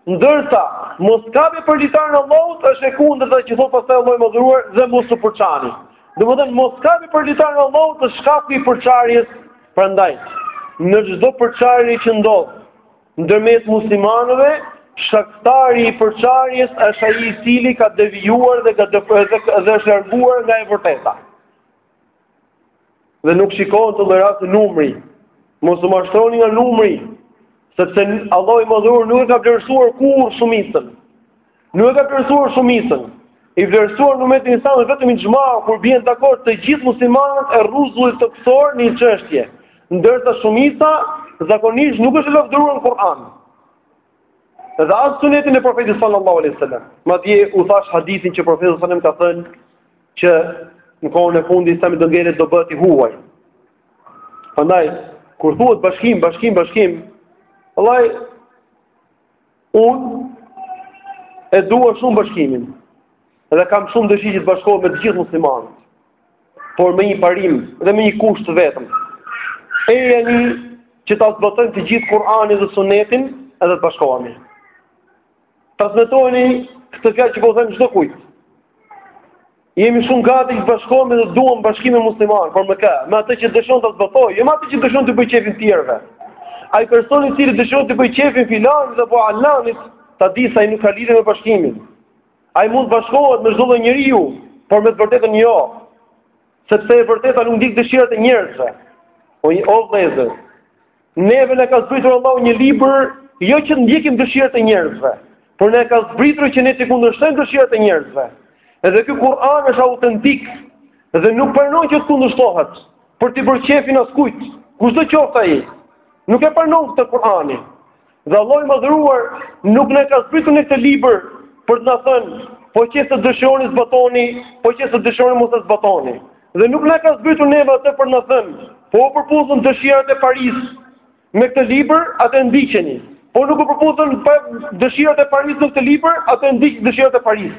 Ndërsa, moskapja për litarin e Allahut është e kundërta që thotë pastaj Allahu i Madhëruar dhe mos u përçani. Domethënë moskapja për litarin e Allahut është shkaku i përçarjes. Prandaj, në çdo përçarje që ndodh ndërmjet muslimanëve, shkaktari i përçarjes është ai i cili ka devijuar dhe ka dhe është larguar nga e vërteta. Dhe nuk shikohet asnjëherë te numri. Mos u mashtroni nga numri, sepse Allahu i Madhëruar nuk e ka vlerësuar kurrë shumicën. Nuk e ka vlerësuar shumicën. I vlerësuar në umetin islam vetëm ixhmaja, kur bien dakord të gjithë muslimanët e rruzullit tokësor në një çështje. Ndërsa shumica, zakonisht nuk është lavdëruar në Kur'an. Dhe as sunetin e profetit sallallahu alaihi wasallam. Madje u thash hadithin që profeti sallallahu alaihi wasallam ka thënë që në kohën e fundit islami do ngelet do bëhet i huaj. Prandaj kur thuhet bashkim, bashkim, bashkim, vallai un e dua shumë bashkimin. Dhe kam shumë dëshirë të bashkohem me të gjithë muslimanët. por me një parim dhe me një kusht të vetëm. Ejani që ta zbatojmë të gjithë Kur'anin dhe Sunetin edhe të bashkohemi. Transmetojeni këtë fjalë që po them çdo kujt. Jemi shumë gati të bashkohemi dhe duam bashkimin musliman, por me kë? Me atë që dëshon ta zbatojë, jo me atë që dëshon t'u bëjë qefin tjerëve. Ai personi i cili dëshon t'i bëjë qefin filanit apo alanit, ta dijë se ai nuk ka lidhje me bashkimin. Ai mund të bashkohet me çdo lloj njeriu, por me të vërtetën jo, sepse e vërteta nuk ndjek dëshirat e njerëzve. O një o vëllezër, neve na ka zbritur Allahu një libër, jo që të ndjekim dëshirat e njerëzve, por na e ka zbritur që ne t'i kundërshtojmë dëshirat e njerëzve. Edhe ky Kur'an është autentik dhe nuk pranon që të kundërshtohet për t'i bërë qefin askujt, kushdo qoftë ai. Nuk e pranon këtë Kur'ani. Dhe Allahu i Madhëruar nuk na ka zbritur ne këtë libër për të na thënë, po qe se dëshironi zbatoni, po qe se dëshironi mos e zbatoni. Dhe nuk na ka zbritur neve atë për të na thënë, po u përputhën dëshirat e parisë me këtë libër, atëherë ndiqeni. Po nuk u përputhën dëshirat e parisë me këtë libër, atëherë ndiqni dëshirat e parisë.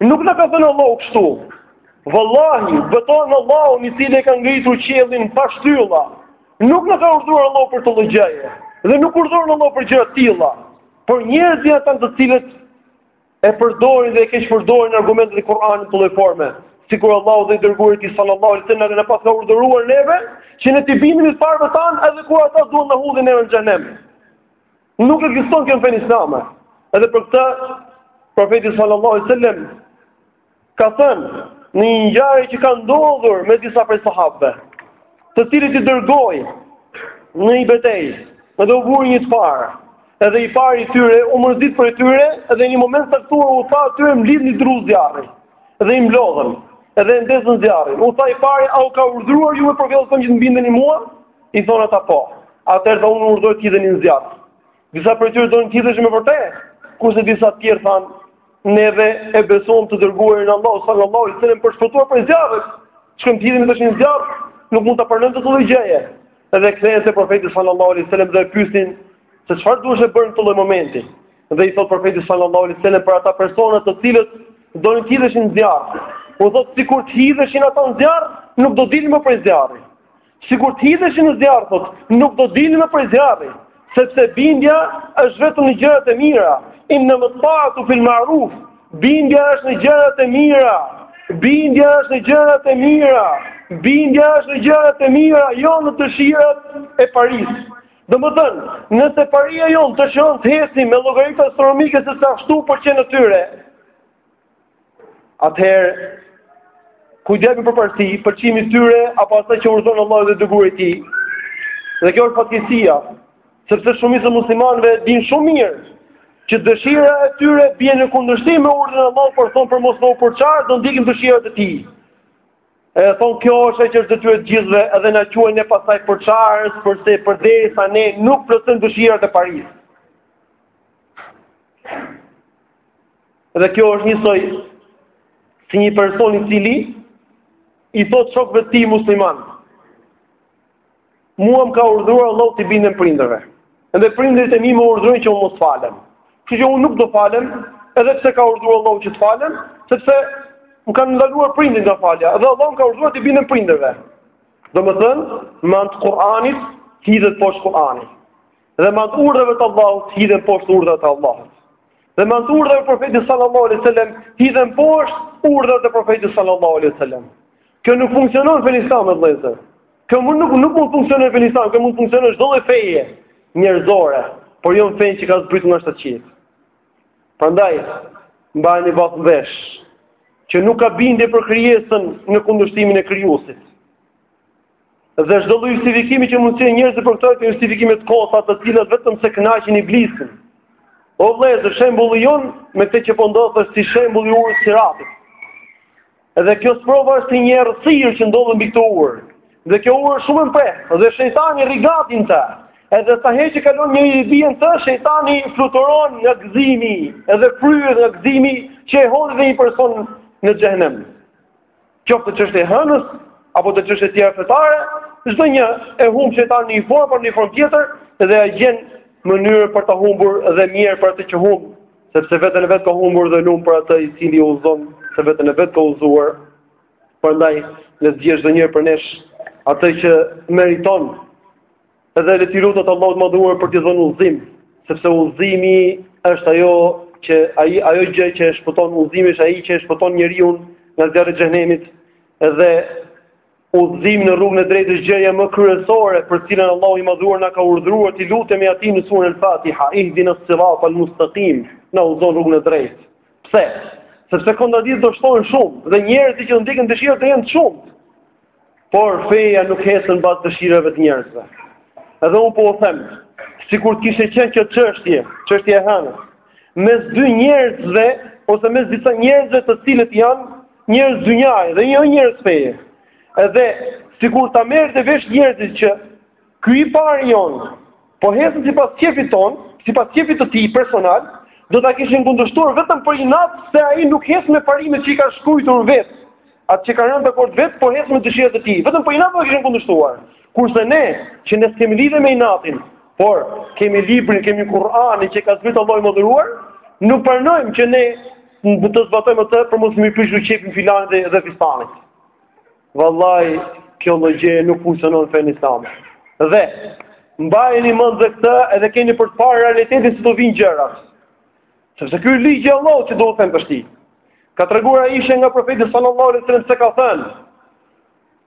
Nuk na ka thënë Allahu kështu. Vallahi, vetëm Allahu i cili e ka ngritur qiellin pa shtylla. Nuk na ka urdhëruar Allahu për këtë lloj gjëje. Dhe nuk urdhëron Allahu për gjëra të tilla. Por njerëzit janë ata të cilët e përdorin dhe e keqpërdorin argumentet e Kur'anit në këtë lloj forme. Sikur Allahu dhe i dërguari i tij sallallahu alaihi wasallam na paska urdhëruar neve, që ne t'i bindemi të parëve tanë edhe kur ata duan të na hudhin neve në xhehenem. Nuk ekziston kjo në fenë islame. Edhe për këtë profeti sallallahu alaihi wasallam ka thënë në një ngjarje që ka ndodhur me disa prej sahabëve, të cilët i dërgoi në një betejë, edhe u vuri një të parë. Edhe i pari i tyre u mërzit për tyre, edhe në një moment të caktuar u tha atyre mblidhni dru zjarri. Dhe i mblodhën. Edhe ndezën zjarrin. U tha i pari, "A u ka urdhëruar juve profeti që të më bindeni mua?" I thonë ata po. Atëherë tha unë urdhëroj të hidheni në zjarr. Disa prej tyre donin të hidheshin me vërtetë, kurse disa të tjerë thanë, neve e besuam të dërguarin e Allahut sallallahu alaihi wasallam për të shpëtuar prej zjarrit. Çka të hidhemi tash në zjarr, nuk mund ta pranojmë këtë lloj gjëje. Edhe kthehen te profeti sallallahu alaihi wasallam dhe e pyesin se çfarë duhesh të bënim në këtë lloj momenti. Dhe i thot profeti sallallahu alaihi wasallam për ata persona të cilët donin të hidheshin në zjarr. U thot sikur të hidheshin ata në zjarr, nuk do dilnin më prej zjarrit. Sikur të hidheshin në zjarr, thotë, nuk do dilnin më prej zjarri, sepse bindja është vetëm në gjërat e mira. Innama ta'atu fil ma'ruf. Bindja është në gjërat e mira. Bindja është në gjërat e mira. Bindja është në gjërat e mira, jo në dëshirat e parisë. Domethënë, nëse paria jonë dëshiron të ecim me llogaritë astronomike sepse ashtu u pëlqen atyre, Atëherë, kujt i japim përparësi, pëlqimit të tyre, apo asaj që urdhëron Allahu dhe i dërguari i tij. Dhe kjo është fatkeqësia, sepse shumica e muslimanve e din shumë mirë, që dëshira e tyre bie në kundërshtim me urdhrin e Allahut, por thonë për mos me u përçarë, do ndjekim dëshirat e tij. E thonë kjo është ajo që është detyrë e të gjithëve, edhe na quajnë ne pastaj përçarës, përse përderisa ne nuk plotësojmë dëshirat e parisë. Dhe kjo është njësoj si një person i cili i thot shokëve të tij musliman. Mua më ka urdhëruar Allahu t'i bindem prindërve. Dhe prindërit e mi më urdhërojnë që unë mos falem. Kështu që unë nuk do falem, edhe pse ka urdhëruar Allahu që të falem, sepse më kanë ndaluar prindit nga falja. Dhe Allahu më ka urdhëruar t'i bindem prindërve. Domethënë, me anë të Kur'anit, hidhet poshtë Kur'ani. Dhe me anë të urdhëve të Allahut, hidhen poshtë urdhat e Allahut. Dhe me anë urdhëve të Profetit sallallahu alaihi wasallam hidhen poshtë urdhrat e Profetit sallallahu alaihi wasallam. Kjo nuk funksionon në Islam o vëllezër. Kjo mund nuk nuk mund të funksionojë në Islam, kjo mund të funksionojë çdo lloj feje njerëzore, por jo në fenë që ka zbritur nga shtatë qiejt. Prandaj mbajeni vath në vesh që nuk ka bindje për krijesën në kundërshtimin e krijuesit. Dhe çdo lloj justifikimi që mund të gjejnë njerëzit për këto justifikime të kota, të cilat vetëm se kënaqin iblisin. O vëllezër, shembulli jonë me këtë që po ndodh është si shembulli i urës së Siratit. Edhe kjo sprova është si një errësirë që ndodh mbi këtë urë. Dhe kjo urë është shumë e prehtë, dhe shejtani rri gati n'ta. Edhe sa herë që kalon një i bien të, shejtani fluturon nga gëzimi, edhe fryhet nga gëzimi që e hodhi dhe një person në xhenem. Qoftë te çështje e hënës apo te çështje tjera fetare, çdo një e humb shejtani në një formë apo në një formë tjetër dhe ia gjen mënyrën për ta humbur dhe mjerë për atë që humb, sepse veten e vet ka humbur dhe lum për atë i cili udhëzon se veten e vet ka udhëzuar. Prandaj le të zgjedhë çdo njëri prej nesh atë që meriton Dhe le t'i lutet Allahut të Madhëruar për t'i dhënë udhëzim, sepse udhëzimi është ajo që ai ajo gjë që e shpëton udhëzimi është ai që e shpëton njeriun nga zjarri i xhenemit dhe udhëzimi në rrugën e drejtë është gjëja më kryesore për të cilën Allahu i Madhëruar na ka urdhëruar t'i lutemi atij në surën Al-Fatiha, ihdina as-siratal mustaqim, na udhëzo në rrugën e drejtë. Pse? Sepse kontradiktat do shtohen shumë dhe njerëzit që ndjekin dëshirat e tyre janë shumë. Por feja nuk ecën mbas dëshirave të njerëzve. Edhe unë po u them, sikur të kishte qenë kjo çështje, çështja e hënës, mes dy njerëzve, ose mes disa njerëzve të cilët janë njerëz dynjaje dhe jo njerëz feje. Edhe sikur ta merrte vesh njerëzit që Ky i pari jonë, po ecën sipas qejfit tonë, sipas qejfit të tij personal, do ta kishin kundërshtuar vetëm për inat se ai nuk ec me parimet që i ka shkruajtur vetë, atë që ka rënë dakord vetë, po ec me dëshirat e tij. Vetëm për inat do ta kishin kundërshtuar. Kurse ne, që ne s'kemi lidhje me inatin, por kemi librin, kemi Kur'anin që e ka zbritur Allahu i Madhëruar, nuk pranojmë që ne të zbatojmë atë për mos i prishur qejfin filanit dhe fistanit. Vallahi, kjo lloj gjëje nuk funksionon në fenë islame. Dhe mbajeni mend dhe këtë, edhe keni për ta parë realitetin se do vinë gjërat. Sepse ky ligj i Allahut që do u them tash ti. Ka treguar ishte nga profeti sallallahu alaihi wasallam se ka thënë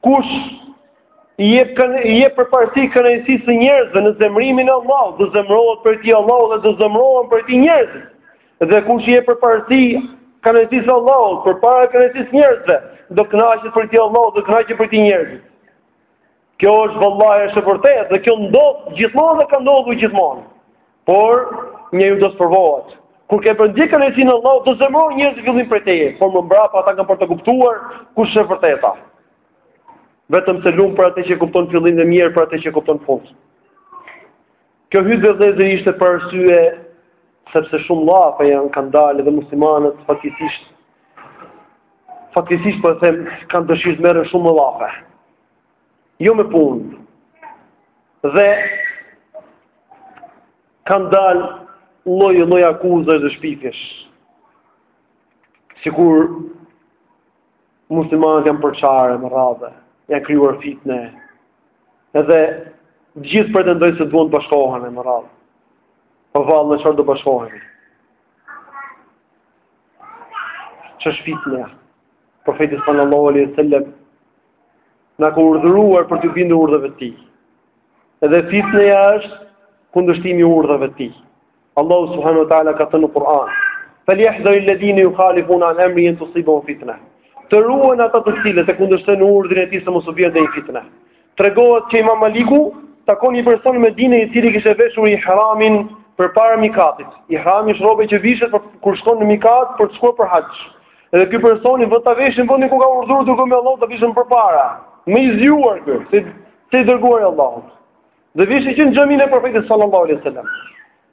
kush i jep kanë i jep përparësi kënaqësisë së njerëzve në zemrimin e Allahut, do zemrohet për të Allahu dhe do zemrohen për të njerëzit. Dhe kush i jep përparësi kënaqësisë së Allahut përpara kënaqësisë së njerëzve, do kënaqet për ti Allahu, do kënaqet për ti njerëzit. Kjo është vallahi është e vërtetë dhe kjo ndodh gjithmonë dhe ka ndodhur gjithmonë. Por njeriu do të provohet. Kur ke për ndjek kënaqësinë Allahut, do zemërojë njerëzit fillim prej teje, por më mbrapa ata kanë për të kuptuar kush është e vërteta. Vetëm se lum për atë që kupton fillim dhe mjerë, për atë që kupton fund. Kjo hytbe vëllezër ishte për arsye sepse shumë llafe janë kanë dalë dhe muslimanët fatkeqësisht fatkeqësisht po e them kanë dëshirë të merren shumë me llafe. Jo me punë. Dhe kanë dalë lloj lloj akuza dhe shpifjesh. Sikur Muslimanët janë përçarë me radhë, janë krijuar fitne. Edhe gjithë pretendojnë se duan të bashkohemi me radhë. Po vallë me çfarë do bashkohemi? Ç'është fitneja? Profeti sallallahu alaihi wasallam na ka urdhëruar për t'ju bindur urdhrave të tij. Edhe fitneja është kundërshtimi i urdhrave të tij. Allahu subhanahu wa taala ka thënë në Kur'an: "Falyahdhari alladhina yukhalifuna an amrihi an tusibahum fitna." Të ruhen ata të cilët e kundërshtojnë urdhrin e tij se mos u bie ndonjë fitne. Tregohet që Imam Maliku takon një person në Medinë i cili kishte veshur ihramin përpara mikatit. Ihrami është rroba që vishet për kur shkon në mikat për të shkuar për haxh. Edhe ky personi në vend ta veshë në vendin ku ka urdhëruar i dërguari Allahut e vesh përpara. Më i zgjuar ky, se se i dërguari i Allahut. Dhe vesh që në xhaminë e profetit sallallahu alaihi sallam.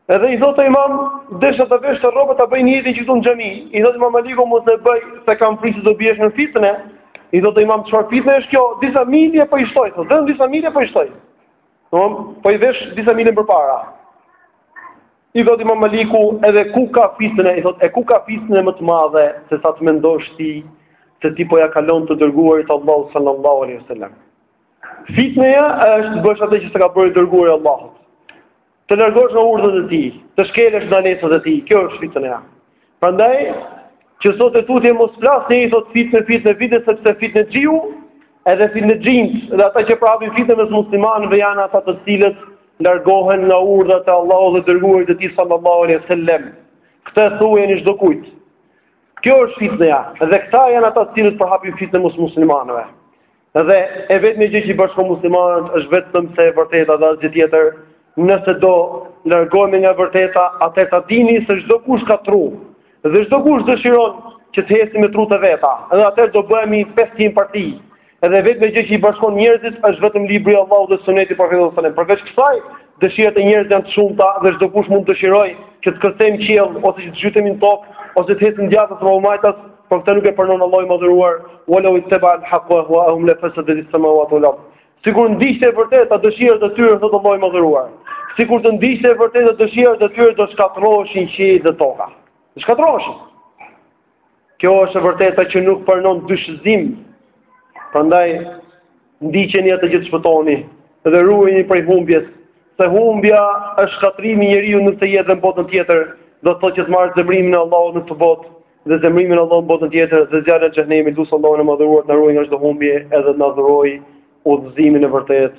Edhe i thotë imam, desha të vesh rrobat të bëj nijetin që këtu në xhami. I thotë imam Maliku, mos e bëj, se kam frikë se bie në fitne. I thotë imam, çfarë fitne është kjo? Disa milje po i shtoj, thotë, dhe në disa milje po i shtoj. Domethënë, po i vesh disa milje përpara. I thotë imam Maliku, edhe ku ka fitëne? I thotë, e ku ka fitne më të madhe, se sa të mendosh ti, se ti po ja kalon të dërguarit Allahut sallallahu alaihi sallam. Fitneja është të bësh atë që s'e ka bërë i dërguari i Allahut. Të largohesh nga urdhrat e tij, të shkelësh ndalesat e tij, kjo është fitneja. Prandaj që sot e tutje mos flasni e thoni fitne fitne fitne sepse fitnexhiu edhe fitnexhinjtë dhe ata që përhapin fitne mes muslimanëve janë ata të cilët largohen nga urdhrat e Allahut dhe të dërguarit të tij sallallahu alaihi wasallam. Këtë thuajeni çdokujt. Kjo është fitneja dhe këta janë ata të cilët përhapin fitne mes muslimanëve. Dhe e vetmja gjë që i bashkon muslimanët është vetëm se e vërteta dhe asgjë tjetër. Nëse do largohemi nga e vërteta, atëherë ta dini se çdo kush ka tru dhe çdo kush dëshiron që të ecim me trutë e veta. Dhe atëherë do bëhemi pesëqind parti. Dhe e vetmja gjë që i bashkon njerëzit është vetëm Libri i Allahut dhe Suneti i Profetit sallallahu alajhi wasallam. Përveç kësaj, dëshirat e njerëzve janë të shumta dhe çdo kush mund të dëshirojë që të kërcejmë në qiell ose që të zhytemi në tokë ose të ecim djathtas apo majtas, Por këtë nuk e pranon Allahu i Madhëruar, "Wa law ittaba'a al-haqqu ahwa'ahum la fasadati as-samawatu wal-ard", Sikur ndiqte e vërteta dëshirat e tyre, thotë Allahu i Madhëruar, sikur të ndiqte e vërteta dëshirat e tyre do shkatërroheshin qiejt dhe toka. Do shkatërroheshin. Kjo është e vërteta që nuk pranon dyshëzim. Prandaj Ndiqeni atë të gjithë shpëtoni dhe ruheni prej humbjes, se humbja është shkatërrimi i njeriut në këtë jetë dhe në botën tjetër, do të thotë që të marrë zemërimin e Allahut në këtë botë dhe zemërimin e Allahut në botën tjetër dhe zjarrin e xhehenemit, lus Allahun e Madhëruar të na ruajë nga çdo humbje edhe të na dhurojë udhëzimin e vërtetë.